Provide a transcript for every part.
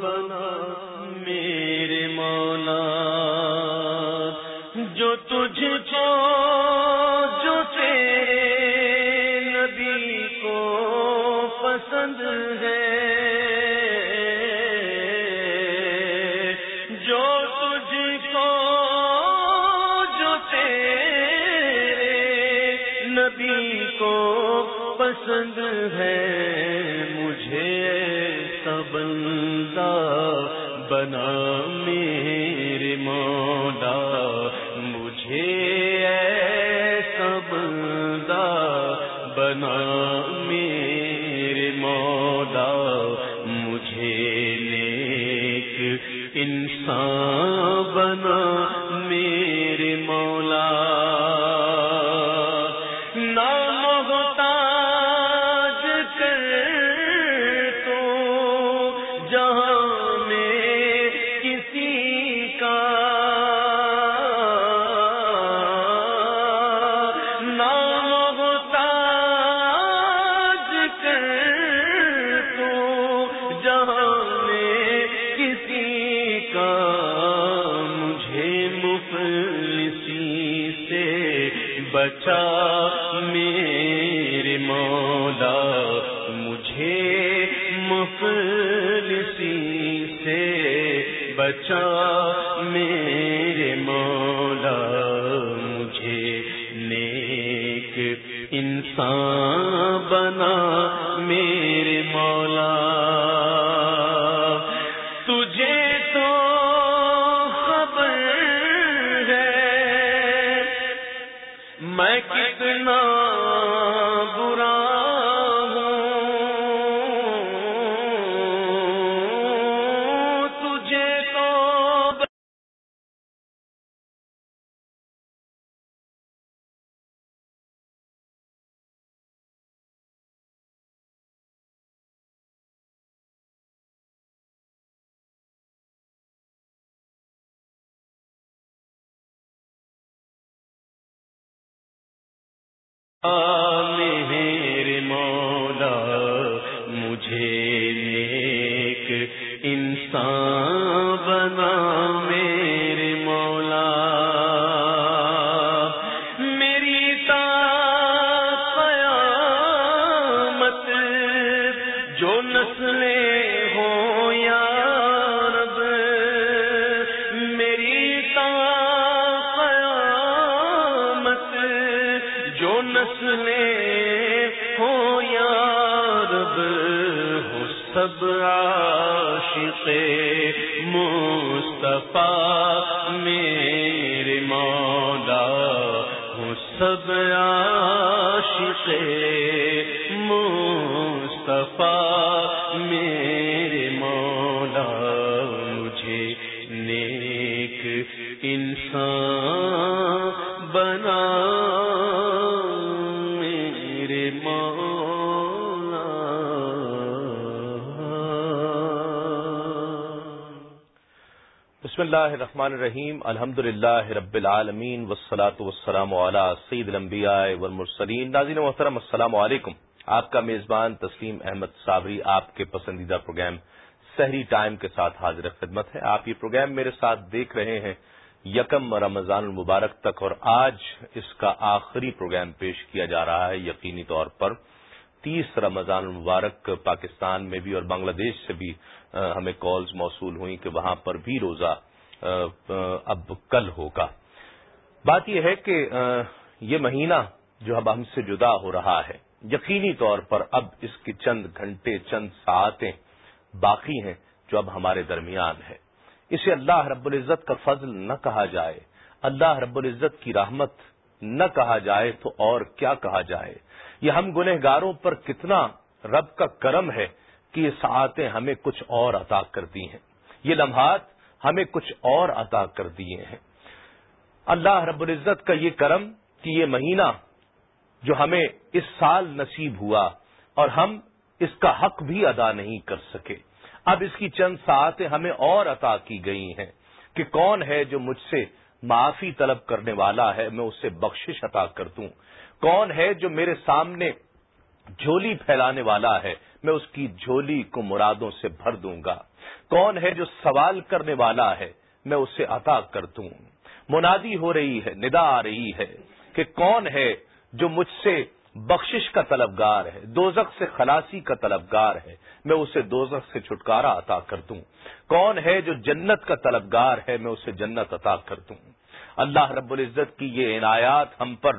بنا میرے جو تجھ آمین سے اللہ الرحمن الرحیم الحمد للہ رب العالمین وسلاۃ وسلام علیہ سعید المبیا والمرسلین. ناظرین محترم، السلام علیکم. آپ کا میزبان تسلیم احمد صابری آپ کے پسندیدہ پروگرام سحری ٹائم کے ساتھ حاضر خدمت ہے۔ آپ یہ پروگرام میرے ساتھ دیکھ رہے ہیں یکم رمضان المبارک تک اور آج اس کا آخری پروگرام پیش کیا جا رہا ہے، یقینی طور پر تیس رمضان المبارک پاکستان میں بھی اور بنگلہ دیش سے بھی ہمیں کالز موصول ہوئی کہ وہاں پر بھی روزہ اب کل ہوگا۔ بات یہ ہے کہ یہ مہینہ جو اب ہم سے جدا ہو رہا ہے، یقینی طور پر اب اس کی چند گھنٹے، چند ساعتیں باقی ہیں جو اب ہمارے درمیان ہے اسے اللہ رب العزت کا فضل نہ کہا جائے، اللہ رب العزت کی رحمت نہ کہا جائے تو اور کیا کہا جائے؟ یہ ہم گنہ گاروں پر کتنا رب کا کرم ہے کہ یہ ساعتیں ہمیں کچھ اور عطا کر دی ہیں۔ یہ لمحات ہمیں کچھ اور عطا کر دیے ہیں۔ اللہ رب العزت کا یہ کرم کہ یہ مہینہ جو ہمیں اس سال نصیب ہوا اور ہم اس کا حق بھی ادا نہیں کر سکے۔ اب اس کی چند ساعتیں ہمیں اور عطا کی گئی ہیں کہ کون ہے جو مجھ سے معافی طلب کرنے والا ہے، میں اسے بخشش عطا کر دوں۔ کون ہے جو میرے سامنے جھولی پھیلانے والا ہے؟ میں اس کی جھولی کو مرادوں سے بھر دوں گا۔ کون ہے جو سوال کرنے والا ہے؟ میں اسے عطا کر دوں۔ منادی ہو رہی ہے، ندا آ رہی ہے کہ کون ہے جو مجھ سے بخشش کا طلبگار ہے، دوزخ سے خلاصی کا طلبگار ہے؟ میں اسے دوزخ سے چھٹکارا عطا کر دوں۔ کون ہے جو جنت کا طلبگار ہے؟ میں اسے جنت عطا کر دوں۔ اللہ رب العزت کی یہ عنایات ہم پر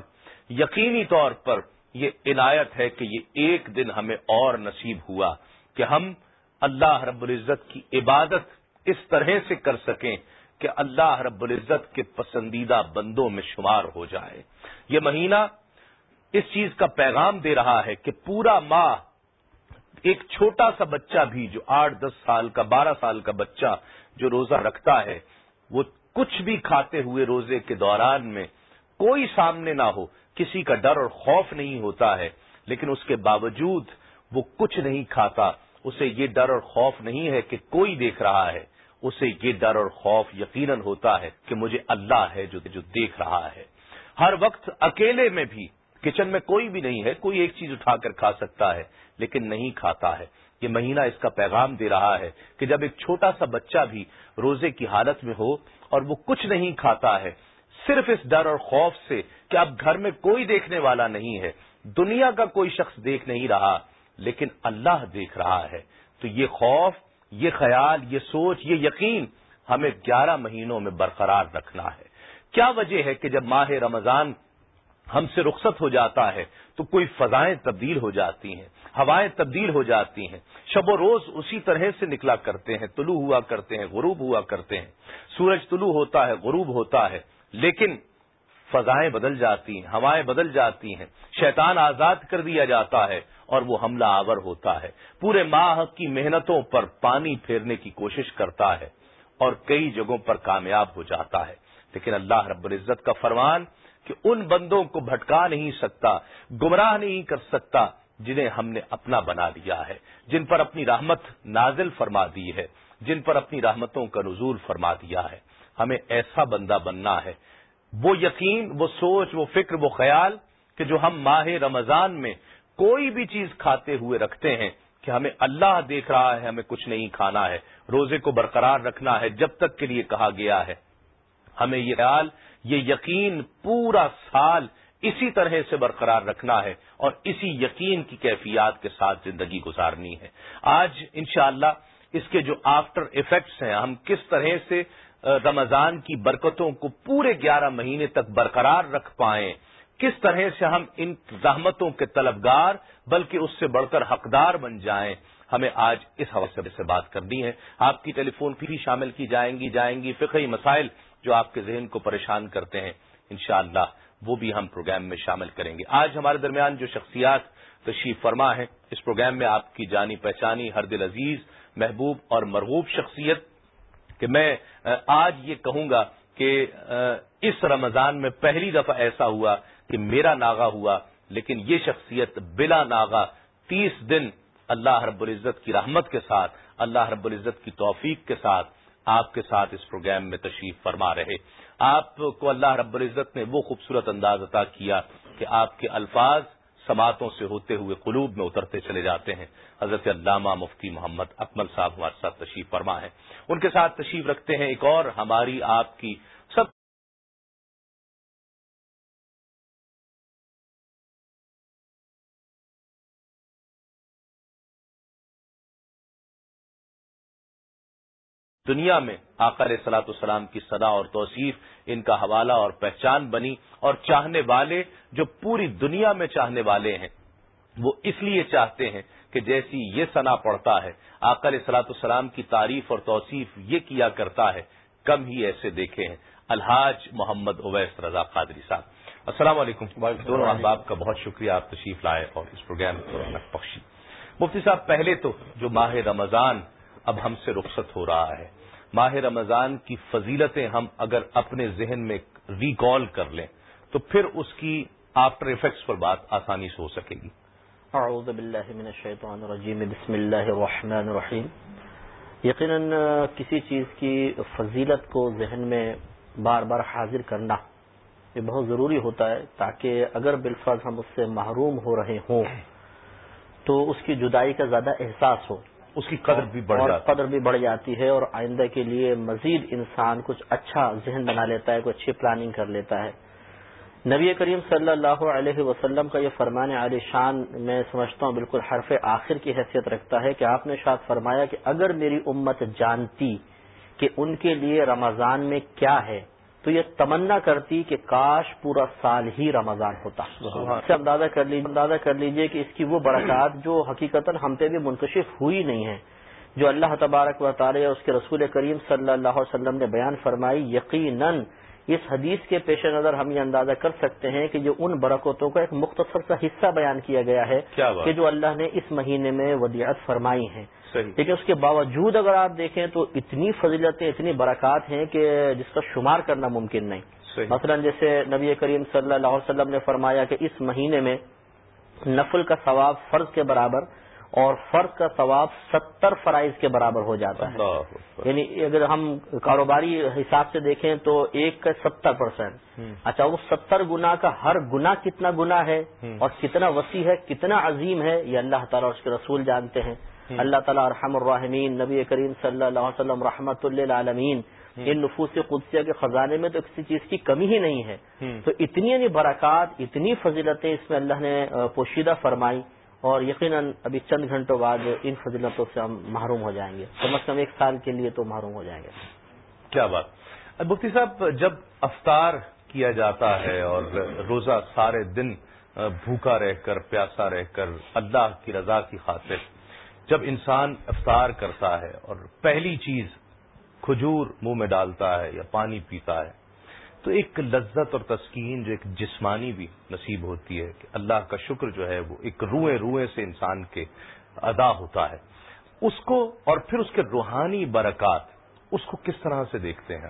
یقینی طور پر یہ عنایت ہے کہ یہ ایک دن ہمیں اور نصیب ہوا کہ ہم اللہ رب العزت کی عبادت اس طرح سے کر سکیں کہ اللہ رب العزت کے پسندیدہ بندوں میں شمار ہو جائے۔ یہ مہینہ اس چیز کا پیغام دے رہا ہے کہ پورا ماہ ایک چھوٹا سا بچہ بھی جو آٹھ دس سال کا، بارہ سال کا بچہ جو روزہ رکھتا ہے، وہ کچھ بھی کھاتے ہوئے روزے کے دوران میں کوئی سامنے نہ ہو۔ کسی کا ڈر اور خوف نہیں ہوتا ہے، لیکن اس کے باوجود وہ کچھ نہیں کھاتا۔ اسے یہ ڈر اور خوف نہیں ہے کہ کوئی دیکھ رہا ہے۔ اسے یہ ڈر اور خوف یقیناً ہوتا ہے کہ مجھے اللہ ہے جو جو دیکھ رہا ہے۔ ہر وقت اکیلے میں بھی کچن میں کوئی بھی نہیں ہے، کوئی ایک چیز اٹھا کر کھا سکتا ہے، لیکن نہیں کھاتا ہے۔ یہ مہینہ اس کا پیغام دے رہا ہے کہ جب ایک چھوٹا سا بچہ بھی روزے کی حالت میں ہو اور وہ کچھ نہیں کھاتا ہے، صرف اس ڈر اور خوف سے کہ اب گھر میں کوئی دیکھنے والا نہیں ہے، دنیا کا کوئی شخص دیکھ نہیں رہا، لیکن اللہ دیکھ رہا ہے۔ تو یہ خوف، یہ خیال، یہ سوچ، یہ یقین ہمیں گیارہ مہینوں میں برقرار رکھنا ہے۔ کیا وجہ ہے کہ جب ماہ رمضان ہم سے رخصت ہو جاتا ہے تو کوئی فضائیں تبدیل ہو جاتی ہیں، ہوائیں تبدیل ہو جاتی ہیں۔ شب و روز اسی طرح سے نکلا کرتے ہیں، طلوع ہوا کرتے ہیں، غروب ہوا کرتے ہیں۔ سورج طلوع ہوتا ہے، غروب ہوتا ہے، لیکن فضائیں بدل جاتی ہیں، ہوائیں بدل جاتی ہیں۔ شیطان آزاد کر دیا جاتا ہے اور وہ حملہ آور ہوتا ہے۔ پورے ماہ کی محنتوں پر پانی پھیرنے کی کوشش کرتا ہے اور کئی جگہوں پر کامیاب ہو جاتا ہے۔ لیکن اللہ رب العزت کا فرمان کہ ان بندوں کو بھٹکا نہیں سکتا، گمراہ نہیں کر سکتا جنہیں ہم نے اپنا بنا لیا ہے، جن پر اپنی رحمت نازل فرما دی ہے، جن پر اپنی رحمتوں کا نزول فرما دیا ہے۔ ہمیں ایسا بندہ بننا ہے وہ یقین، وہ سوچ، وہ فکر، وہ خیال کہ جو ہم ماہ رمضان میں کوئی بھی چیز کھاتے ہوئے رکھتے ہیں کہ ہمیں اللہ دیکھ رہا ہے، ہمیں کچھ نہیں کھانا ہے، روزے کو برقرار رکھنا ہے، جب تک کے لیے کہا گیا ہے۔ ہمیں یہ خیال، یہ یقین پورا سال اسی طرح سے برقرار رکھنا ہے اور اسی یقین کی کیفیات کے ساتھ زندگی گزارنی ہے۔ آج انشاءاللہ اس کے جو آفٹر افیکٹس ہیں، ہم کس طرح سے رمضان کی برکتوں کو پورے گیارہ مہینے تک برقرار رکھ پائیں۔ کس طرح سے ہم ان زحمتوں کے طلبگار، بلکہ اس سے بڑھ کر حقدار بن جائیں، ہمیں آج اس حوالے سے بات کرنی ہے۔ آپ کی ٹیلی فون بھی شامل کی جائیں گی جائیں گی فقہی مسائل جو آپ کے ذہن کو پریشان کرتے ہیں۔ انشاءاللہ وہ بھی ہم پروگرام میں شامل کریں گے۔ آج ہمارے درمیان جو شخصیات تشریف فرما ہے اس پروگرام میں آپ کی جانی پہچانی، ہر دل عزیز، محبوب اور مرغوب شخصیت کہ میں آج یہ کہوں گا کہ اس رمضان میں پہلی دفعہ ایسا ہوا کہ میرا ناغا ہوا، لیکن یہ شخصیت بلا ناغا تیس دن اللہ رب العزت کی رحمت کے ساتھ، اللہ رب العزت کی توفیق کے ساتھ آپ کے ساتھ اس پروگرام میں تشریف فرما رہے۔ آپ کو اللہ رب العزت نے وہ خوبصورت انداز عطا کیا کہ آپ کے الفاظ سماعتوں سے ہوتے ہوئے قلوب میں اترتے چلے جاتے ہیں۔ حضرت علامہ مفتی محمد اکمل صاحب ہمارے ساتھ تشریف فرما ہے ان کے ساتھ تشریف رکھتے ہیں ایک اور، ہماری آپ کی دنیا میں آقر سلاۃ السلام کی صدا اور توصیف ان کا حوالہ اور پہچان بنی اور چاہنے والے جو پوری دنیا میں چاہنے والے ہیں وہ اس لیے چاہتے ہیں کہ جیسی یہ سنا پڑتا ہے آقر سلاۃ السلام کی تعریف اور توصیف یہ کیا کرتا ہے کم ہی ایسے دیکھے ہیں۔ الحاج محمد اویس رضا قادری صاحب۔ السلام علیکم۔ دونوں احباب کا بہت شکریہ آپ تشریف لائے اور اس پروگرام کو بخشی۔ مفتی صاحب پہلے تو جو ماہ رمضان اب ہم سے رخصت ہو رہا ہے ماہ رمضان کی فضیلتیں ہم اگر اپنے ذہن میں ریکال کر لیں تو پھر اس کی آفٹر افیکٹس پر بات آسانی سے ہو سکے گی۔ اعوذ باللہ من الشیطان الرجیم، بسم اللہ الرحمن الرحیم۔ یقیناً کسی چیز کی فضیلت کو ذہن میں بار بار حاضر کرنا یہ بہت ضروری ہوتا ہے تاکہ اگر بالفاظ ہم اس سے محروم ہو رہے ہوں تو اس کی جدائی کا زیادہ احساس ہو۔ اس کی قدر بھی بڑھ جاتی قدر بھی بڑھ جاتی ہے اور آئندہ کے لیے مزید انسان کچھ اچھا ذہن بنا لیتا ہے کوئی اچھی پلاننگ کر لیتا ہے۔ نبی کریم صلی اللہ علیہ وسلم کا یہ فرمان علی شان میں سمجھتا ہوں بالکل حرف آخر کی حیثیت رکھتا ہے کہ آپ نے شاید فرمایا کہ اگر میری امت جانتی کہ ان کے لیے رمضان میں کیا ہے تو یہ تمنا کرتی کہ کاش پورا سال ہی رمضان ہوتا۔ سے اندازہ کر لیجیے اندازہ کر لیجیے کہ اس کی وہ برکات جو حقیقت ہم پہ بھی منکشف ہوئی نہیں ہے جو اللہ تبارک و تعالی اس کے رسول کریم صلی اللہ علیہ وسلم نے بیان فرمائی یقیناً اس حدیث کے پیش نظر ہم یہ اندازہ کر سکتے ہیں کہ جو ان برکتوں کا ایک مختصر سا حصہ بیان کیا گیا ہے کہ جو اللہ نے اس مہینے میں ودیعت فرمائی ہیں۔ لیکن اس کے باوجود اگر آپ دیکھیں تو اتنی فضیلتیں اتنی برکات ہیں کہ جس کا شمار کرنا ممکن نہیں۔ مثلا جیسے نبی کریم صلی اللہ علیہ وسلم نے فرمایا کہ اس مہینے میں نفل کا ثواب فرض کے برابر اور فرض کا ثواب ستر فرائض کے برابر ہو جاتا ہے۔ یعنی اگر ہم کاروباری حساب سے دیکھیں تو ایک کا ستر پرسینٹ اچھا وہ ستر گنا کا ہر گنا کتنا گنا ہے اور کتنا وسیع ہے کتنا عظیم ہے یہ اللہ تعالیٰ اس کے رسول جانتے ہیں۔ اللہ تعالیٰ ارحم الرحمین نبی کریم صلی اللہ علیہ وسلم رحمت اللہ عالمین ان نفوس قدسیہ کے خزانے میں تو کسی چیز کی کمی ہی نہیں ہے۔ تو اتنی یعنی برکات اتنی فضیلتیں اس میں اللہ نے پوشیدہ فرمائی۔ اور یقیناً ابھی چند گھنٹوں بعد ان فضیلتوں سے ہم محروم ہو جائیں گے۔ کم از کم ایک سال کے لیے تو محروم ہو جائیں گے۔ کیا بات۔ مفتی صاحب جب افطار کیا جاتا ہے اور روزہ سارے دن بھوکا رہ کر پیاسا رہ کر اللہ کی رضا کی خاطر جب انسان افطار کرتا ہے اور پہلی چیز کھجور منہ میں ڈالتا ہے یا پانی پیتا ہے، تو ایک لذت اور تسکین جو ایک جسمانی بھی نصیب ہوتی ہے کہ اللہ کا شکر جو ہے وہ ایک روئے روئے سے انسان کے ادا ہوتا ہے۔ اس کو اور پھر اس کے روحانی برکات، اس کو کس طرح سے دیکھتے ہیں؟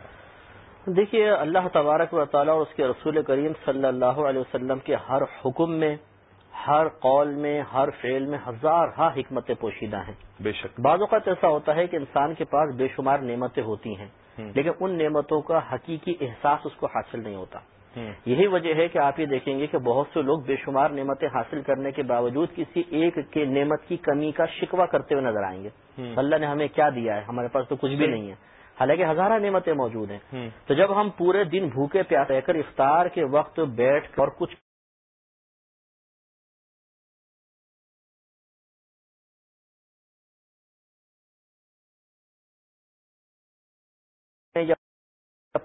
دیکھیے، اللہ تبارک و تعالیٰ اور اس کے رسول کریم صلی اللہ علیہ وسلم کے ہر حکم میں ہر قول میں ہر فعل میں ہزار ہا حکمتیں پوشیدہ ہیں۔ بے شک۔ بعض اوقات ایسا ہوتا ہے کہ انسان کے پاس بے شمار نعمتیں ہوتی ہیں لیکن ان نعمتوں کا حقیقی احساس اس کو حاصل نہیں ہوتا۔ یہی وجہ ہے کہ آپ یہ دیکھیں گے کہ بہت سے لوگ بے شمار نعمتیں حاصل کرنے کے باوجود کسی ایک کے نعمت کی کمی کا شکوہ کرتے ہوئے نظر آئیں گے۔ اللہ نے ہمیں کیا دیا ہے؟ ہمارے پاس تو کچھ بھی نہیں ہے۔ حالانکہ ہزارہ نعمتیں موجود ہیں۔ تو جب ہم پورے دن بھوکے پیاس رہ کر افطار کے وقت بیٹھ اور کچھ یا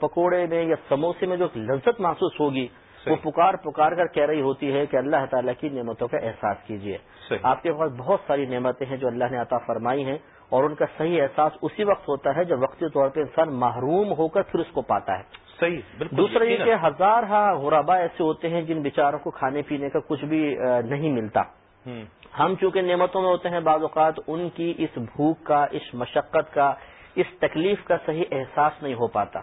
پکوڑے میں یا سموسے میں جو لذت محسوس ہوگی وہ پکار پکار کر کہہ رہی ہوتی ہے کہ اللہ تعالیٰ کی نعمتوں کا احساس کیجیے۔ آپ کے پاس بہت ساری نعمتیں ہیں جو اللہ نے عطا فرمائی ہیں اور ان کا صحیح احساس اسی وقت ہوتا ہے جب وقتی طور پہ انسان محروم ہو کر پھر اس کو پاتا ہے۔ صحیح دوسرا یہ کہ ہزار ہا غربا ایسے ہوتے ہیں جن بیچاروں کو کھانے پینے کا کچھ بھی نہیں ملتا۔ ہم چونکہ نعمتوں میں ہوتے ہیں بعض اوقات ان کی اس بھوک کا اس مشقت کا اس تکلیف کا صحیح احساس نہیں ہو پاتا۔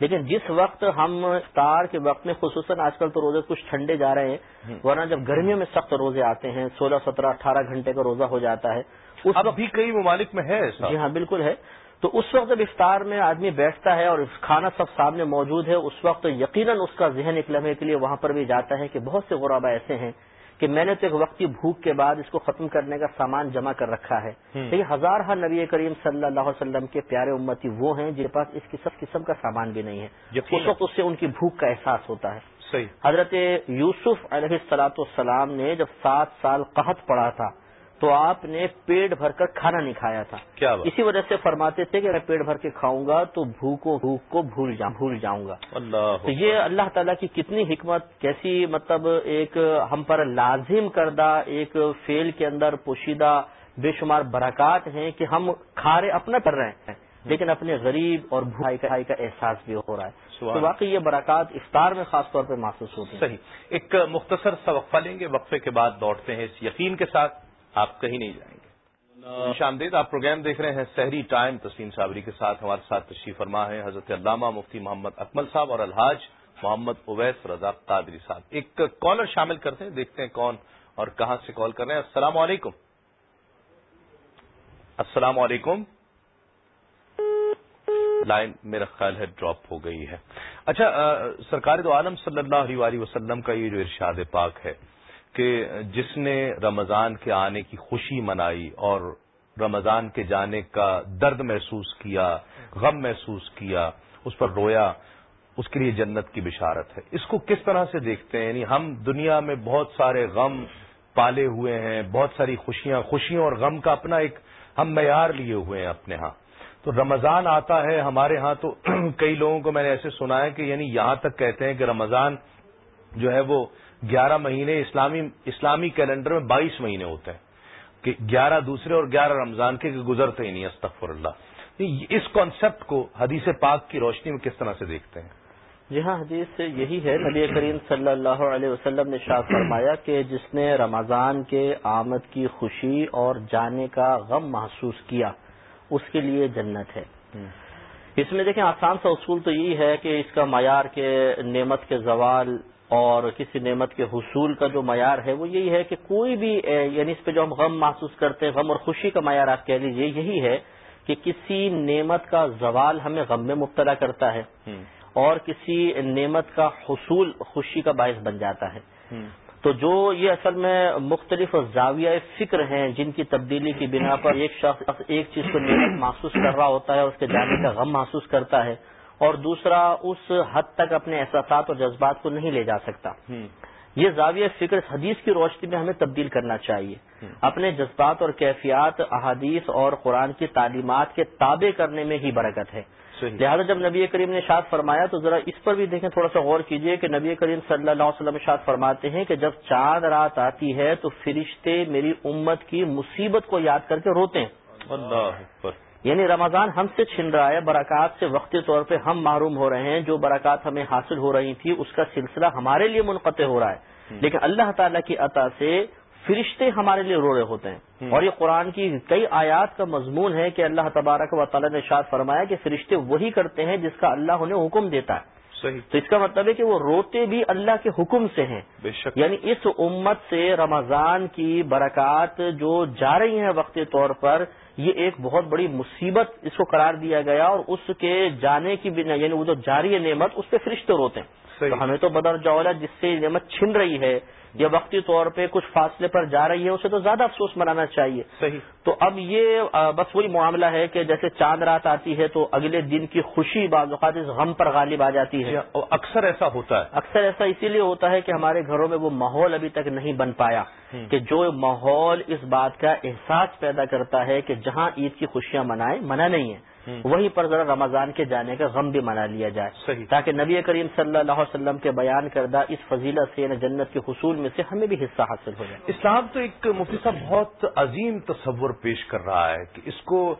لیکن جس وقت ہم افطار کے وقت میں خصوصاً آج کل تو روزے کچھ ٹھنڈے جا رہے ہیں ورنہ جب گرمیوں میں سخت روزے آتے ہیں سولہ سترہ اٹھارہ گھنٹے کا روزہ ہو جاتا ہے۔ اس اب بھی کئی ممالک میں ہے جی ہاں بالکل ہے۔ تو اس وقت جب افطار میں آدمی بیٹھتا ہے اور کھانا سب سامنے موجود ہے اس وقت یقیناً اس کا ذہن ایک لمحے کے لیے وہاں پر بھی جاتا ہے کہ بہت سے غرابہ ایسے ہیں کہ میں نے تو ایک وقتی بھوک کے بعد اس کو ختم کرنے کا سامان جمع کر رکھا ہے۔ لیکن ہزار ہر نبی کریم صلی اللہ علیہ وسلم کے پیارے امتی وہ ہیں جن کے پاس اس قسم قسم کا سامان بھی نہیں ہے۔ اس وقت اس سے ان کی بھوک کا احساس ہوتا ہے۔ صحیح۔ حضرت یوسف علیہ السلاۃ والسلام نے جب سات سال قحط پڑا تھا تو آپ نے پیٹ بھر کر کھانا نہیں کھایا تھا۔ کیا اسی وجہ سے فرماتے تھے کہ میں پیٹ بھر کے کھاؤں گا تو بھوکو بھوک کو بھول جاؤں بھول جاؤں گا۔ اللہ تو یہ اللہ تعالیٰ کی کتنی حکمت کیسی مطلب ایک ہم پر لازم کردہ ایک فیل کے اندر پوشیدہ بے شمار برکات ہیں کہ ہم کھارے اپنا کر رہے ہیں۔ لیکن اپنے غریب اور بھائی کا احساس بھی ہو رہا ہے۔ تو واقعی یہ برکات افطار میں خاص طور پہ محسوس ہوتی ہے صحیح۔ ایک مختصر سا وقفہ لیں گے۔ وقفے کے بعد لوٹتے ہیں اس یقین کے ساتھ۔ آپ کہیں نہیں جائیں گے۔ شامدید آپ پروگرام دیکھ رہے ہیں سحری ٹائم، تسلیم صابری کے ساتھ ہمارے ساتھ تشریف فرما ہے حضرت علامہ مفتی محمد اکمل صاحب اور الحاج محمد اویس رضا قادری صاحب۔ ایک کالر شامل کرتے ہیں، دیکھتے ہیں کون اور کہاں سے کال کر رہے ہیں۔ السلام علیکم۔ السلام علیکم۔ لائن میرا خیال ہے ڈراپ ہو گئی ہے۔ اچھا سرکار دو عالم صلی اللہ علیہ وسلم کا یہ جو ارشاد پاک ہے کہ جس نے رمضان کے آنے کی خوشی منائی اور رمضان کے جانے کا درد محسوس کیا، غم محسوس کیا، اس پر رویا، اس کے لیے جنت کی بشارت ہے۔ اس کو کس طرح سے دیکھتے ہیں؟ یعنی ہم دنیا میں بہت سارے غم پالے ہوئے ہیں، بہت ساری خوشیاں، خوشیوں اور غم کا اپنا ایک ہم معیار لیے ہوئے ہیں اپنے ہاں۔ تو رمضان آتا ہے ہمارے ہاں تو کئی لوگوں کو میں نے ایسے سنا ہے کہ یعنی یہاں تک کہتے ہیں کہ رمضان جو ہے وہ گیارہ مہینے اسلامی اسلامی کیلنڈر میں بائیس مہینے ہوتے ہیں۔ کہ گیارہ دوسرے اور گیارہ رمضان کے گزرتے ہی نہیں استغفر اللہ۔ اس کانسیپٹ کو حدیث پاک کی روشنی میں کس طرح سے دیکھتے ہیں؟ جی ہاں حدیث سے یہی ہے۔ نبی کریم صلی اللہ علیہ وسلم نے شاہ فرمایا کہ جس نے رمضان کے آمد کی خوشی اور جانے کا غم محسوس کیا اس کے لیے جنت ہے۔ اس میں دیکھیں آسان سا اصول تو یہی ہے کہ اس کا معیار کے نعمت کے زوال اور کسی نعمت کے حصول کا جو معیار ہے وہ یہی ہے کہ کوئی بھی یعنی اس پہ جو ہم غم محسوس کرتے ہیں غم اور خوشی کا معیار آپ کہہ لیجیے یہی ہے کہ کسی نعمت کا زوال ہمیں غم میں مبتلا کرتا ہے اور کسی نعمت کا حصول خوشی کا باعث بن جاتا ہے۔ تو جو یہ اصل میں مختلف زاویہ فکر ہیں جن کی تبدیلی کی بنا پر ایک شخص ایک چیز کو نعمت محسوس کر رہا ہوتا ہے اس کے جانے کا غم محسوس کرتا ہے اور دوسرا اس حد تک اپنے احساسات اور جذبات کو نہیں لے جا سکتا۔ یہ زاویہ فکر حدیث کی روشنی میں ہمیں تبدیل کرنا چاہیے۔ اپنے جذبات اور کیفیات احادیث اور قرآن کی تعلیمات کے تابع کرنے میں ہی برکت ہے۔ لہٰذا جب نبی کریم نے شاد فرمایا تو ذرا اس پر بھی دیکھیں تھوڑا سا غور کیجیے کہ نبی کریم صلی اللہ علیہ وسلم شاد فرماتے ہیں کہ جب چاند رات آتی ہے تو فرشتے میری امت کی مصیبت کو یاد کر کے روتے ہیں۔ اللہ یعنی رمضان ہم سے چھن رہا ہے برکات سے وقتی طور پہ ہم معروم ہو رہے ہیں جو برکات ہمیں حاصل ہو رہی تھی اس کا سلسلہ ہمارے لیے منقطع ہو رہا ہے۔ لیکن اللہ تعالیٰ کی عطا سے فرشتے ہمارے لیے رو رہے ہوتے ہیں۔ اور یہ قرآن کی کئی آیات کا مضمون ہے کہ اللہ تبارک و تعالیٰ نے شاد فرمایا کہ فرشتے وہی کرتے ہیں جس کا اللہ انہیں حکم دیتا ہے۔ صحیح۔ تو اس کا مطلب ہے کہ وہ روتے بھی اللہ کے حکم سے ہیں۔ بے شک۔ یعنی اس امت سے رمضان کی برکات جو جا رہی ہیں وقتی طور پر یہ ایک بہت بڑی مصیبت اس کو قرار دیا گیا اور اس کے جانے کی بنا یعنی وہ جو جاری ہے نعمت اس پہ فرشتے روتے ہیں۔ تو ہمیں تو بدر جولا جس سے نعمت چھن رہی ہے یا وقتی طور پہ کچھ فاصلے پر جا رہی ہے اسے تو زیادہ افسوس منانا چاہیے۔ صحیح۔ تو اب یہ بس وہی معاملہ ہے کہ جیسے چاند رات آتی ہے تو اگلے دن کی خوشی بعض اوقات اس غم پر غالب آ جاتی ہے۔ اور اکثر ایسا ہوتا ہے۔ اکثر ایسا اسی لیے ہوتا ہے کہ ہمارے گھروں میں وہ ماحول ابھی تک نہیں بن پایا کہ جو ماحول اس بات کا احساس پیدا کرتا ہے کہ جہاں عید کی خوشیاں منائیں منع نہیں ہے۔ وہیں پر ذرا رمضان کے جانے کا غم بھی منا لیا جائے۔ صحیح۔ تاکہ نبی کریم صلی اللہ علیہ وسلم کے بیان کردہ اس فضیلت سے یعنی جنت کے حصول میں سے ہمیں بھی حصہ حاصل ہو جائے۔ اسلام تو ایک مفتی صاحب بہت عظیم تصور پیش کر رہا ہے کہ اس کو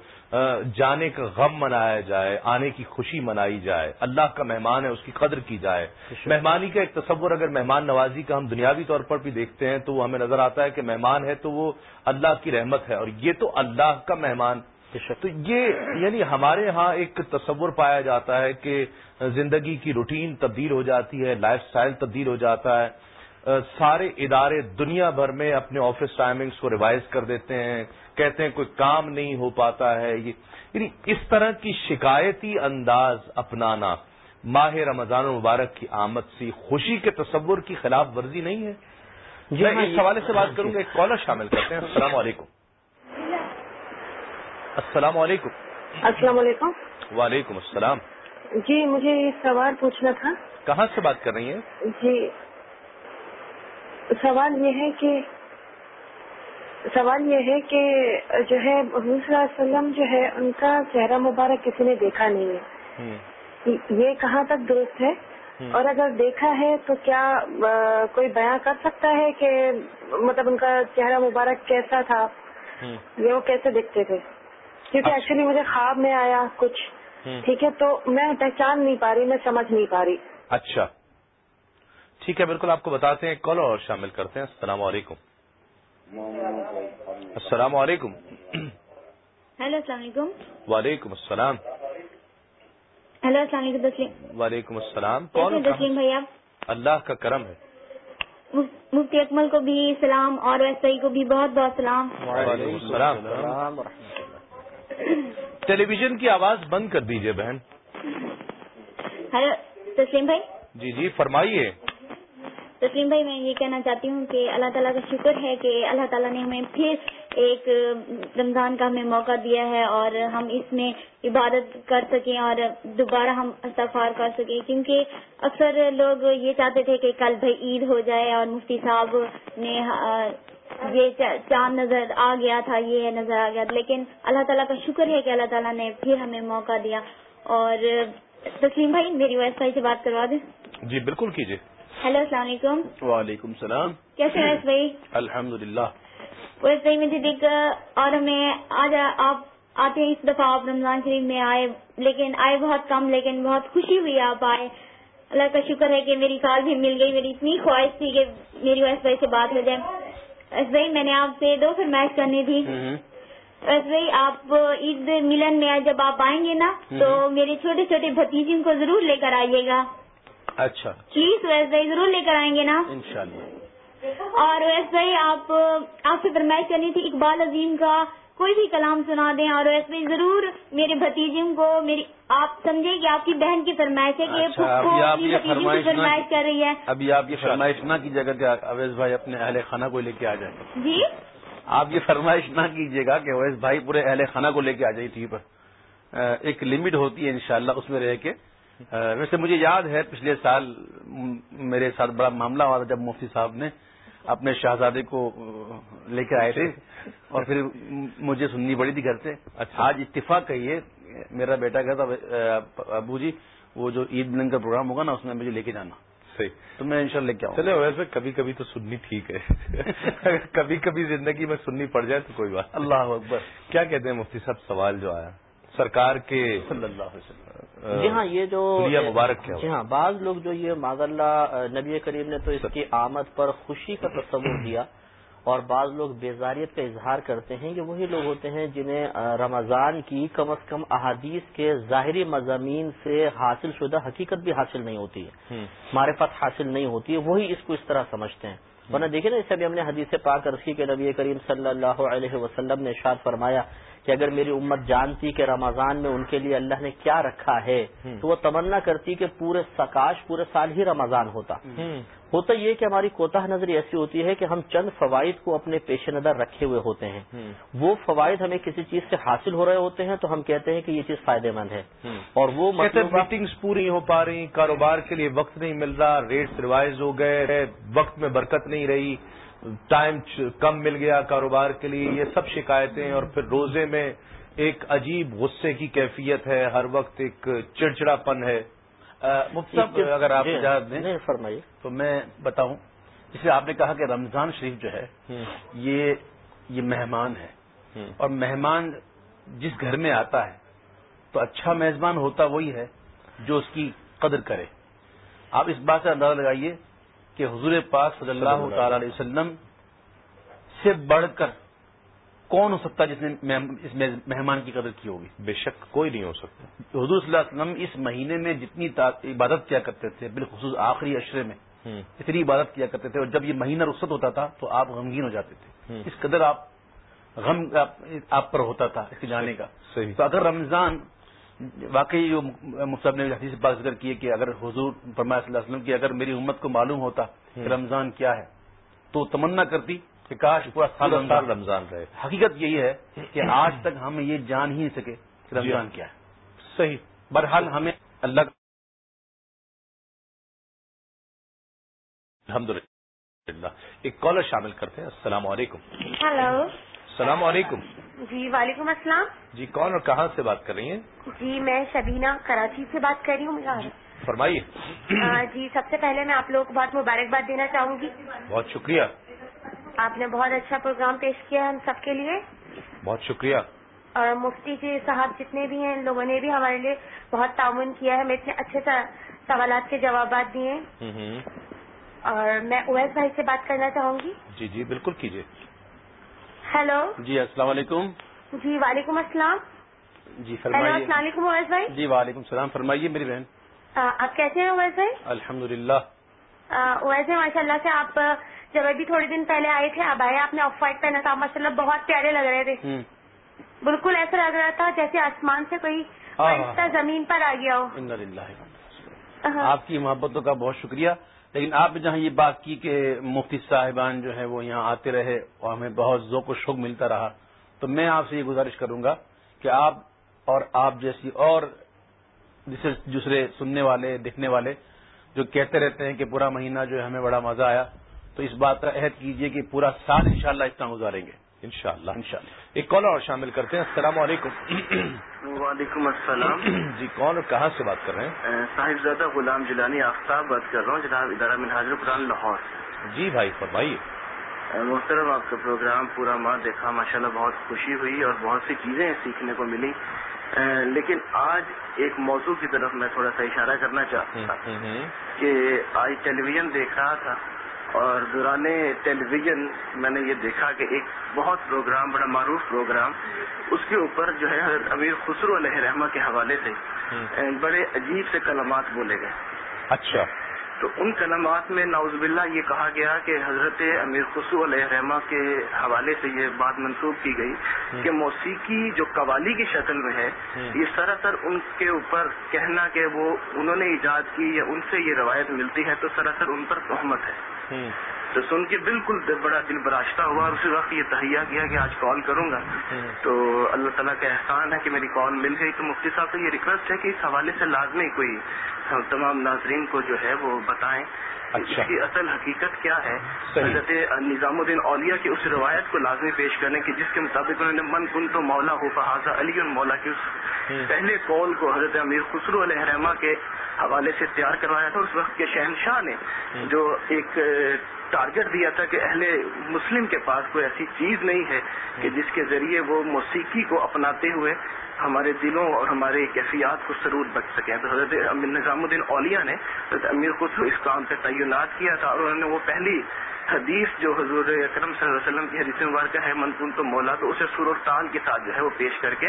جانے کا غم منایا جائے آنے کی خوشی منائی جائے اللہ کا مہمان ہے اس کی قدر کی جائے۔ مہمانی کا ایک تصور اگر مہمان نوازی کا ہم دنیاوی طور پر بھی دیکھتے ہیں تو وہ ہمیں نظر آتا ہے کہ مہمان ہے تو وہ اللہ کی رحمت ہے اور یہ تو اللہ کا مہمان۔ تو یہ یعنی ہمارے ہاں ایک تصور پایا جاتا ہے کہ زندگی کی روٹین تبدیل ہو جاتی ہے لائف سٹائل تبدیل ہو جاتا ہے۔ سارے ادارے دنیا بھر میں اپنے آفس ٹائمنگز کو ریوائز کر دیتے ہیں۔ کہتے ہیں کوئی کام نہیں ہو پاتا ہے یعنی اس طرح کی شکایتی انداز اپنانا ماہ رمضان المبارک کی آمد سی خوشی کے تصور کی خلاف ورزی نہیں ہے۔ جی میں اس حوالے سے بات کروں گا ایک کالر شامل کرتے ہیں۔ السلام علیکم۔ السلام علیکم۔ السلام علیکم۔ وعلیکم السلام۔ جی مجھے یہ سوال پوچھنا تھا۔ کہاں سے بات کر رہی ہیں؟ جی سوال یہ ہے کہ سوال یہ ہے کہ جو ہے حضور صلی اللہ علیہ وسلم جو ہے ان کا چہرہ مبارک کسی نے دیکھا نہیں ہے۔ یہ کہاں تک درست ہے؟ اور اگر دیکھا ہے تو کیا کوئی بیان کر سکتا ہے کہ مطلب ان کا چہرہ مبارک کیسا تھا؟ یہ وہ کیسے دیکھتے تھے؟ کیونکہ اچھا۔ ایکچولی مجھے خواب میں آیا کچھ۔ ٹھیک ہے تو میں پہچان نہیں پا رہی میں سمجھ نہیں پا رہی۔ اچھا۔ ٹھیک ہے بالکل آپ کو بتاتے ہیں کال اور شامل کرتے ہیں۔ السلام علیکم۔ السلام علیکم۔ ہیلو السلام علیکم۔ وعلیکم السلام۔ ہیلو السلام علیکم تسلیم۔ وعلیکم السلام۔ کون تسلیم بھائی آپ؟ اللہ کا کرم ہے۔ مف- مفتی اکمل کو بھی سلام اور ویسے کو بھی بہت بہت سلام۔ وعلیکم السلام۔ ٹیلی ویژن کی آواز بند کر دیجیے بہن۔ ہیلو تسلیم بھائی۔ جی جی فرمائیے۔ تسلیم بھائی، میں یہ کہنا چاہتی ہوں کہ اللہ تعالیٰ کا شکر ہے کہ اللہ تعالیٰ نے ہمیں پھر ایک رمضان کا ہمیں موقع دیا ہے اور ہم اس میں عبادت کر سکیں اور دوبارہ ہم استفار کر سکیں۔ کیونکہ اکثر لوگ یہ چاہتے تھے کہ کل بھائی عید ہو جائے اور مفتی صاحب نے یہ چاند نظر آ گیا تھا، یہ نظر آ گیا لیکن اللہ تعالیٰ کا شکر ہے کہ اللہ تعالیٰ نے پھر ہمیں موقع دیا۔ اور تسلیم بھائی، میری ویب سائٹ سے بات کروا دیں۔ جی بالکل کیجیے۔ ہیلو السلام علیکم وعلیکم السلام کیسے ویس بھائی الحمد للہ ویس بھائی مجھے دیکھ اور ہمیں آج آپ آتے ہیں اس دفعہ آپ رمضان شریف میں آئے لیکن آئے بہت کم لیکن بہت خوشی ہوئی آپ آئے اللہ کا شکر ہے کہ میری کار بھی مل گئی میری اتنی خواہش تھی کہ میری ویس بھائی سے بات ہو جائے ویس بھائی میں نے آپ سے دو فرمائش کرنی تھی ویس بھائی آپ عید ملن میں جب آپ آئیں گے نا تو میرے چھوٹے چھوٹے بھتیجوں کو ضرور لے کر آئیے گا اچھا۔ پلیز ویس بھائی ضرور لے کر آئیں گے نا۔ انشاءاللہ۔ اور ویس بھائی آپ آپ سے فرمائش کرنی تھی اقبال عظیم کا کوئی بھی کلام سنا دیں اور ویس بھائی ضرور میرے بھتیجوں کو میری آپ سمجھیں کہ آپ کی بہن کی فرمائش ہے کہ اچھا، اپنی فرمائش کر رہی ہے۔ ابھی آپ یہ فرمائش نہ کیجیے گا کہ اویس بھائی اپنے اہل خانہ کو لے کے آ جائیں۔ جی؟ آپ یہ فرمائش نہ کیجیے گا کہ اویس بھائی پورے اہل خانہ کو لے کے آ جائے ٹی پر۔ ایک لمٹ ہوتی ہے انشاءاللہ اس میں رہ کے۔ ویسے مجھے یاد ہے پچھلے سال میرے ساتھ بڑا معاملہ ہوا تھا جب مفتی صاحب نے اپنے شہزادے کو لے کے آئے تھے اور پھر مجھے سننی پڑی تھی گھر سے۔ اچھا۔ آج اتفاق کہیے میرا بیٹا کہتا آ، ابو جی وہ جو عید ملن کا پروگرام ہوگا نا اس میں مجھے لے کے جانا۔ صحیح۔ تو میں انشاءاللہ لے کے آؤں۔ چلے ویسے کبھی کبھی تو سننی ٹھیک ہے۔ کبھی کبھی زندگی میں سننی پڑ جائے تو کوئی بات اللہ اکبر۔ کیا کہتے ہیں مفتی صاحب؟ سوال جو آیا۔ سرکار کے صلی اللہ علیہ وسلم۔ جی ہاں یہ جو مبارک جی ہاں بعض لوگ جو یہ معذ اللہ نبی کریم نے تو اس کی آمد پر خوشی کا تصور دیا اور بعض لوگ بیزاریت کا اظہار کرتے ہیں کہ وہی لوگ ہوتے ہیں جنہیں رمضان کی کم از کم احادیث کے ظاہری مضامین سے حاصل شدہ حقیقت بھی حاصل نہیں ہوتی ہے۔ معرفت حاصل نہیں ہوتی ہے وہی اس کو اس طرح سمجھتے ہیں۔ ورنہ دیکھیں نا اس سے بھی ہم نے حدیث پاک عرض کی کہ نبی کریم صلی اللہ علیہ وسلم نے ارشاد فرمایا کہ اگر میری امت جانتی کہ رمضان میں ان کے لیے اللہ نے کیا رکھا ہے تو وہ تمنا کرتی کہ پورے سکاش پورے سال ہی رمضان ہوتا۔ ہوتا یہ کہ ہماری کوتاہ نظری ایسی ہوتی ہے کہ ہم چند فوائد کو اپنے پیش نظر رکھے ہوئے ہوتے ہیں۔ وہ فوائد ہمیں کسی چیز سے حاصل ہو رہے ہوتے ہیں تو ہم کہتے ہیں کہ یہ چیز فائدے مند ہے۔ اور وہ میٹنگز پوری ہو پا رہی کاروبار کے لیے وقت نہیں مل رہا ریٹس ریوائز ہو گئے وقت میں برکت نہیں رہی ٹائم کم مل گیا کاروبار کے لیے یہ سب شکایتیں اور پھر روزے میں ایک عجیب غصے کی کیفیت ہے ہر وقت ایک چڑچڑا پن ہے۔ مفتی صاحب اگر آپ جی، اجازت دیں فرمائیے۔ تو میں بتاؤں۔ جسے آپ نے کہا کہ رمضان شریف جو ہے یہ یہ مہمان ہے۔ اور مہمان جس گھر میں آتا ہے تو اچھا میزبان ہوتا وہی ہے جو اس کی قدر کرے۔ آپ اس بات سے اندازہ لگائیے کہ حضور پاک صلی اللہ تعالی علیہ وسلم سے بڑھ کر کون ہو سکتا جس نے اس مہمان کی قدر کی ہوگی؟ بے شک کوئی نہیں ہو سکتا۔ حضور صلی اللہ علیہ وسلم اس مہینے میں جتنی عبادت کیا کرتے تھے بالخصوص آخری اشرے میں اتنی عبادت کیا کرتے تھے اور جب یہ مہینہ رخصت ہوتا تھا تو آپ غمگین ہو جاتے تھے۔ اس قدر آپ غم آپ- پر ہوتا تھا اس کے جانے کا۔ صحیح تو اگر رمضان واقعی جو مصحف نے حدیث بات ذکر کی ہے کہ اگر حضور فرمایا صلی اللہ علیہ وسلم کی اگر میری امت کو معلوم ہوتا کہ رمضان کیا ہے تو تمنا کرتی کہ کاش پورا سال رمضان رمضان رہے۔ حقیقت یہی ہے کہ آج تک ہم یہ جان ہی نہیں سکے کہ رمضان کیا ہے۔ صحیح۔ بہرحال ہمیں اللہ کا الحمد للہ ایک کالر شامل کرتے ہیں۔ السلام علیکم۔ ہلو۔ السلام علیکم۔ جی وعلیکم السلام۔ جی کون اور کہاں سے بات کر رہی ہیں؟ جی میں شبینہ کراچی سے بات کر رہی ہوں۔ میرا فرمائیے۔ جی سب سے پہلے میں آپ لوگوں کو بہت مبارکباد دینا چاہوں گی۔ بہت شکریہ۔ آپ نے بہت اچھا پروگرام پیش کیا ہم سب کے لیے۔ بہت شکریہ۔ اور مفتی جی صاحب جتنے بھی ہیں ان لوگوں نے بھی ہمارے لیے بہت تعاون کیا ہے۔ ہمیں اتنے اچھے سوالات کے جوابات دیے۔ اور میں اویس بھائی سے بات کرنا چاہوں گی۔ جی جی بالکل کیجیے۔ ہیلو۔ جی السلام علیکم۔ جی وعلیکم السلام۔ جی ہیلو فرمائیے۔ السلام علیکم اویس بھائی۔ جی وعلیکم السلام۔ فرمائیے میری بہن۔ آپ کیسے ہیں اویس بھائی؟ الحمد للہ ویسے ماشاء اللہ سے آپ جب ابھی تھوڑے دن پہلے آئے تھے اب آئے آپ نے آف وائٹ پہنا تھا ماشاء اللہ بہت پیارے لگ رہے تھے۔ بالکل ایسا لگ رہا تھا جیسے آسمان سے کوئی فرشتہ زمین پر آ گیا ہو۔ آپ کی محبتوں کا بہت شکریہ۔ لیکن آپ نے جہاں یہ بات کی کہ مفتی صاحبان جو ہے وہ یہاں آتے رہے اور ہمیں بہت ذوق و شوق ملتا رہا تو میں آپ سے یہ گزارش کروں گا کہ آپ اور آپ جیسی اور دوسرے سننے والے دیکھنے والے جو کہتے رہتے ہیں کہ پورا مہینہ جو ہے ہمیں بڑا مزہ آیا تو اس بات کا عہد کیجیے کہ پورا سال انشاءاللہ اس طرح گزاریں گے۔ انشاءاللہ۔ انشاءاللہ۔ ایک کال اور شامل کرتے ہیں۔ السلام علیکم۔ وعلیکم السلام۔ جی کون اور کہاں سے بات کر رہے ہیں؟ صاحب زیادہ غلام جلانی آفتاب بات کر رہا ہوں جناب ادارہ مناظر قرآن لاہور جی بھائی فرمائیے۔ محترم آپ کا پروگرام پورا ماہ دیکھا ماشاءاللہ بہت خوشی ہوئی اور بہت سی چیزیں سیکھنے کو ملی۔ لیکن آج ایک موضوع کی طرف میں تھوڑا سا اشارہ کرنا چاہتا کہ آج ٹیلی ویژن دیکھ رہا تھا۔ اور دوران ٹیلی ویژن میں نے یہ دیکھا کہ ایک بہت پروگرام بڑا معروف پروگرام اس کے اوپر جو ہے حضرت امیر خسرو علیہ رحمہ کے حوالے سے بڑے عجیب سے کلمات بولے گئے۔ اچھا۔ تو ان کلمات میں ناؤز باللہ یہ کہا گیا کہ حضرت امیر خسرو علیہ رحمہ کے حوالے سے یہ بات منسوخ کی گئی کہ موسیقی جو قوالی کی شکل میں ہے یہ سراسر ان کے اوپر کہنا کہ وہ انہوں نے ایجاد کی یا ان سے یہ روایت ملتی ہے تو سراسر ان پر تہمت ہے۔ ہوں تو سن کے بالکل بڑا دل براشتہ ہوا اور اسی وقت یہ تہیا کیا کہ آج کال کروں گا۔ تو اللہ تعالیٰ کا احسان ہے کہ میری کال مل گئی۔ تو مفتی صاحب سے یہ ریکویسٹ ہے کہ اس حوالے سے لازمی کوئی تمام ناظرین کو جو ہے وہ بتائیں اچھا۔ کی اصل حقیقت کیا ہے۔ حضرت نظام الدین اولیا کی اس روایت کو لازمی پیش کرنے کی جس کے مطابق انہوں نے من کن تو مولا ہو فہذا علی مولا کی اس پہلے کال کو حضرت امیر خسرو علیہ رحمہ کے حوالے سے تیار کروایا تھا۔ اس وقت کے شہنشاہ نے جو ایک ٹارگٹ دیا تھا کہ اہل مسلم کے پاس کوئی ایسی چیز نہیں ہے کہ جس کے ذریعے وہ موسیقی کو اپناتے ہوئے ہمارے دلوں اور ہمارے کیفیات کو ضرور بچ سکیں۔ تو حضرت نظام الدین اولیا نے حضرت امیر خود اس کام پہ تعینات کیا تھا اور انہوں نے وہ پہلی حدیث جو حضور اکرم صلی اللہ علیہ وسلم کی حدیث مبارکہ ہے منقول تو مولا تو اسے سر و تال کے ساتھ جو ہے وہ پیش کر کے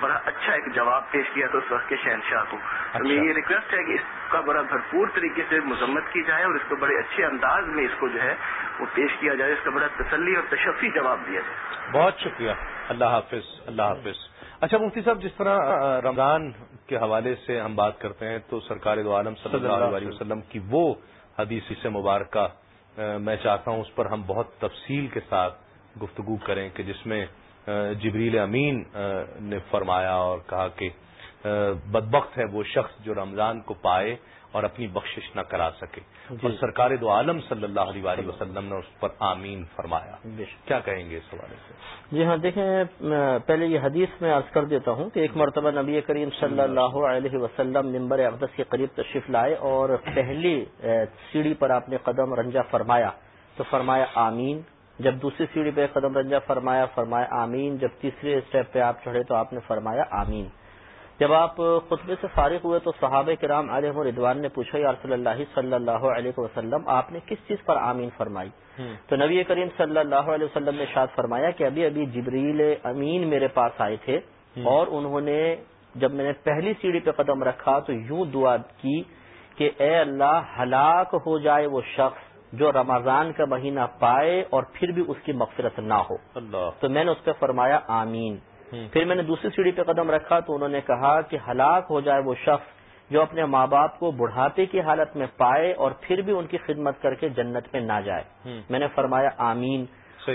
بڑا اچھا ایک جواب پیش کیا تھا اس وقت کے شہنشاہ کو۔ اچھا۔ یہ ریکویسٹ ہے کہ اس کا بڑا بھرپور طریقے سے مذمت کی جائے اور اس کو بڑے اچھے انداز میں اس کو جو ہے وہ پیش کیا جائے اس کا بڑا تسلی اور تشفی جواب دیا جائے۔ بہت شکریہ۔ اللہ حافظ اللہ حافظ۔ اچھا مفتی صاحب جس طرح رمضان کے حوالے سے ہم بات کرتے ہیں تو سرکار دو عالم صلی اللہ علیہ وسلم کی وہ حدیث سے مبارکہ میں چاہتا ہوں اس پر ہم بہت تفصیل کے ساتھ گفتگو کریں کہ جس میں جبریل امین نے فرمایا اور کہا کہ بدبخت ہے وہ شخص جو رمضان کو پائے اور اپنی بخشش نہ کرا سکے۔ جی۔ اور سرکار دو عالم صلی اللہ علیہ وسلم نے اس پر آمین فرمایا۔ کیا کہیں گے اس حوالے سے؟ جی ہاں دیکھیں پہلے یہ حدیث میں عرض کر دیتا ہوں کہ ایک مرتبہ نبی کریم صلی اللہ علیہ وسلم ممبر اقدس کے قریب تشریف لائے اور پہلی سیڑھی پر آپ نے قدم رنجا فرمایا۔ تو فرمایا آمین۔ جب دوسری سیڑھی پہ قدم رنجا فرمایا فرمایا آمین۔ جب تیسرے اسٹیپ پہ آپ چڑھے تو آپ نے فرمایا آمین۔ جب آپ خطبے سے فارغ ہوئے تو صحابہ کرام علیہ ردوان نے پوچھا یا رسول اللہ صلی اللہ علیہ وسلم آپ نے کس چیز پر آمین فرمائی؟ تو نبی کریم صلی اللہ علیہ وسلم نے شاد فرمایا کہ ابھی ابھی جبریل امین میرے پاس آئے تھے اور انہوں نے جب میں نے پہلی سیڑھی پہ قدم رکھا تو یوں دعا کی کہ اے اللہ ہلاک ہو جائے وہ شخص جو رمضان کا مہینہ پائے اور پھر بھی اس کی مغفرت نہ ہو۔ اللہ۔ تو میں نے اس پہ فرمایا آمین۔ پھر میں نے دوسری سیڑھی پہ قدم رکھا تو انہوں نے کہا کہ ہلاک ہو جائے وہ شخص جو اپنے ماں باپ کو بڑھاپے کی حالت میں پائے اور پھر بھی ان کی خدمت کر کے جنت میں نہ جائے۔ میں نے فرمایا آمین۔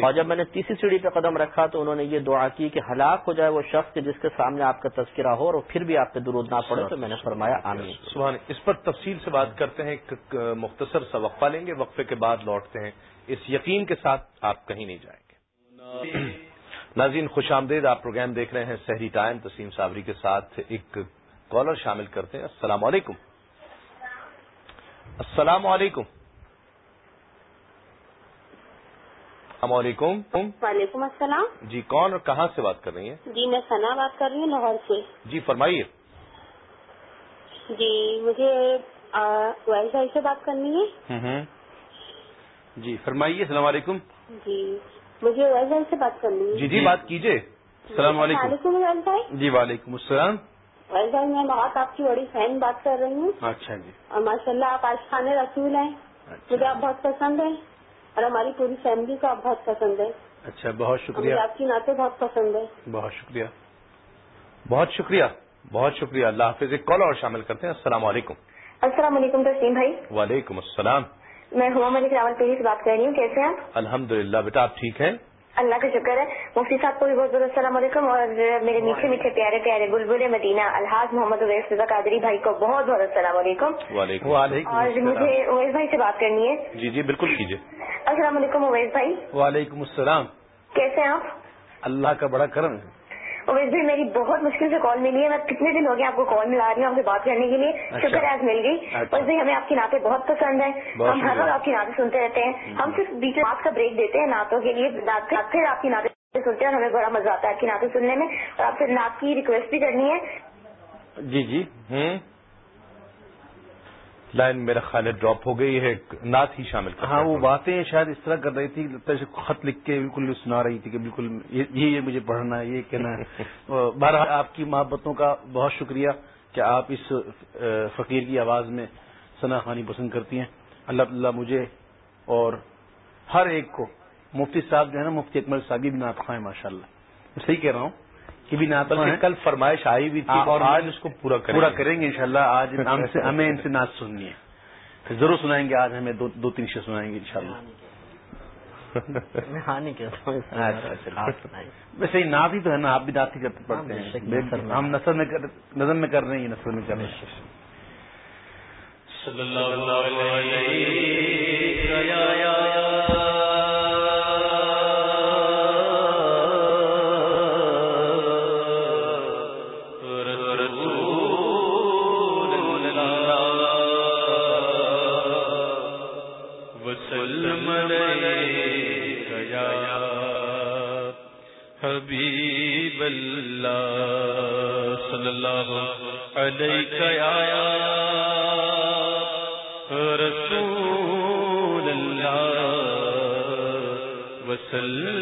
اور جب میں نے تیسری سیڑھی پہ قدم رکھا تو انہوں نے یہ دعا کی کہ ہلاک ہو جائے وہ شخص جس کے سامنے آپ کا تذکرہ ہو اور پھر بھی آپ پہ درود نہ پڑے تو میں نے فرمایا آمین۔ سبحان اس پر تفصیل سے بات کرتے ہیں ایک مختصر سا وقفہ لیں گے۔ وقفے کے بعد لوٹتے ہیں۔ اس یقین کے ساتھ آپ کہیں نہیں جائیں گے۔ ناظرین خوش آمدید آپ پروگرام دیکھ رہے ہیں سحری ٹائم تسیم صابری کے ساتھ ایک کالر شامل کرتے ہیں۔ السلام علیکم۔ السلام علیکم۔ السلام علیکم۔ وعلیکم السلام۔ جی کون اور کہاں سے بات کر رہی ہیں؟ جی میں ثنا بات کر رہی ہوں لاہور سے۔ جی فرمائیے۔ جی مجھے وائس سے بات کرنی ہے۔ جی فرمائیے السلام علیکم۔ جی۔ مجھے بھائی سے بات کرنی ہے۔ جی جی بات کیجیے السلام علیکم۔ ویل بھائی۔ جی وعلیکم السلام۔ ویل بھائی میں بہت آپ کی بڑی فین بات کر رہی ہوں۔ اچھا جی۔ اور ماشاء اللہ آپ آج خانے رسول ہیں۔ اچھا۔ مجھے آپ بہت پسند ہیں۔ اور ہماری پوری فیملی کو آپ بہت پسند ہے اچھا بہت شکریہ۔ آپ کی نعتیں بہت پسند ہے بہت شکریہ۔ بہت شکریہ۔ بہت شکریہ۔ اللہ حافظ ایک کال اور شامل کرتے ہیں۔ السلام علیکم۔ السلام علیکم تسلیم بھائی۔ وعلیکم السلام۔ میں ہما ملک راول پیری سے بات کر رہی ہوں کیسے ہیں الحمد للہ بیٹا آپ ٹھیک ہیں؟ اللہ کا شکر ہے۔ مفتی صاحب کو بھی بہت بہت السلام علیکم اور میرے میٹھے میٹھے پیارے پیارے بلبل مدینہ الحاظ محمد اویس رضا قادری بھائی کو بہت بہت السلام علیکم۔ وعلیکم اور مجھے اویس بھائی سے بات کرنی ہے۔ جی جی بالکل کیجیے۔ السلام علیکم اویس بھائی۔ وعلیکم السلام۔ کیسے ہیں آپ؟ اللہ کا بڑا کرم ہے۔ اویس بھائی میری بہت مشکل سے کال ملی ہے۔ میں کتنے دن ہو گئے آپ کو کال ملا رہی ہوں آپ سے بات کرنے کے لیے۔ شکر ہے آج مل گئی۔ اویس بھائی ہمیں آپ کی نعتیں بہت پسند ہیں۔ ہم ہر وقت آپ کی نعتیں سنتے رہتے ہیں۔ ہم صرف بیچ میں کا بریک دیتے ہیں نعتوں کے لیے۔ پھر آپ کی نعتیں سنتے ہیں ہمیں بڑا مزہ آتا ہے آپ کی نعتیں سننے میں۔ اور آپ سے نعت کی ریکویسٹ بھی کرنی ہے۔ جی جی۔ لائن میرا خیال ہے ڈراپ ہو گئی ہے نعت ہی شامل ہاں وہ باتیں شاید اس طرح کر رہی تھی جیسے خط لکھ کے بالکل سنا رہی تھی کہ بالکل یہ یہ مجھے پڑھنا ہے یہ کہنا ہے۔ بہرحال آپ کی محبتوں کا بہت شکریہ کہ آپ اس فقیر کی آواز میں ثنا خانی پسند کرتی ہیں۔ اللہ تعالیٰ مجھے اور ہر ایک کو مفتی صاحب جو ہے نا مفتی اکمل صاحب بھی نعت خواہیں ماشاء اللہ صحیح کہہ رہا ہوں کہ بھی نعت کل فرمائش آئی بھی تھی اور آج اس کو پورا پورا کریں گے انشاءاللہ آج ہم سے ہمیں ان سے نعت سننی ہے۔ پھر ضرور سنائیں گے آج ہمیں دو تین شے سنائیں گے انشاءاللہ۔ ویسے ہی نعت ہی تو ہے نا آپ بھی نعت ہی کرتے پڑھتے ہیں۔ ہم نثر میں نظر میں کر رہے ہیں نثر میں کر رہے ہیں۔ صلی اللہ علیہ رسول اللہ وسلم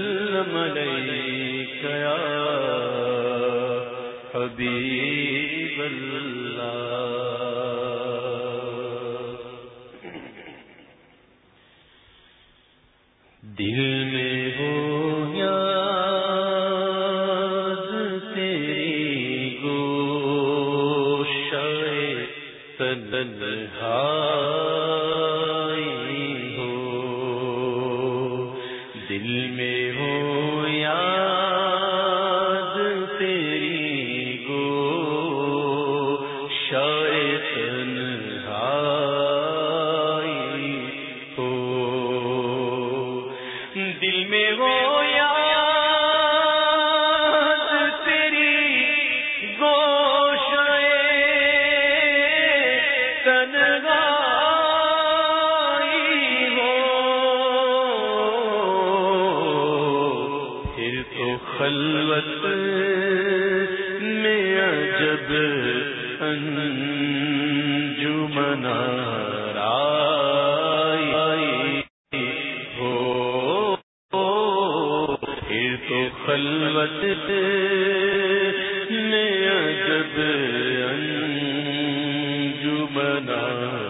منا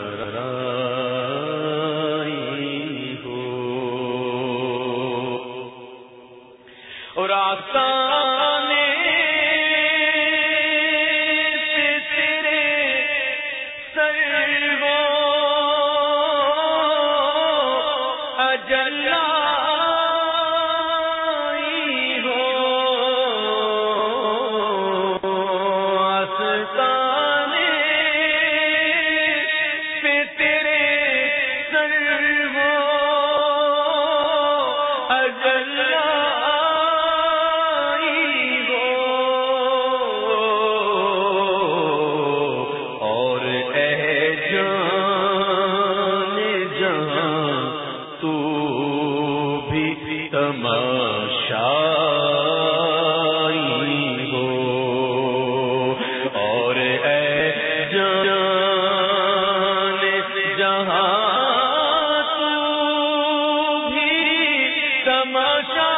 ماشا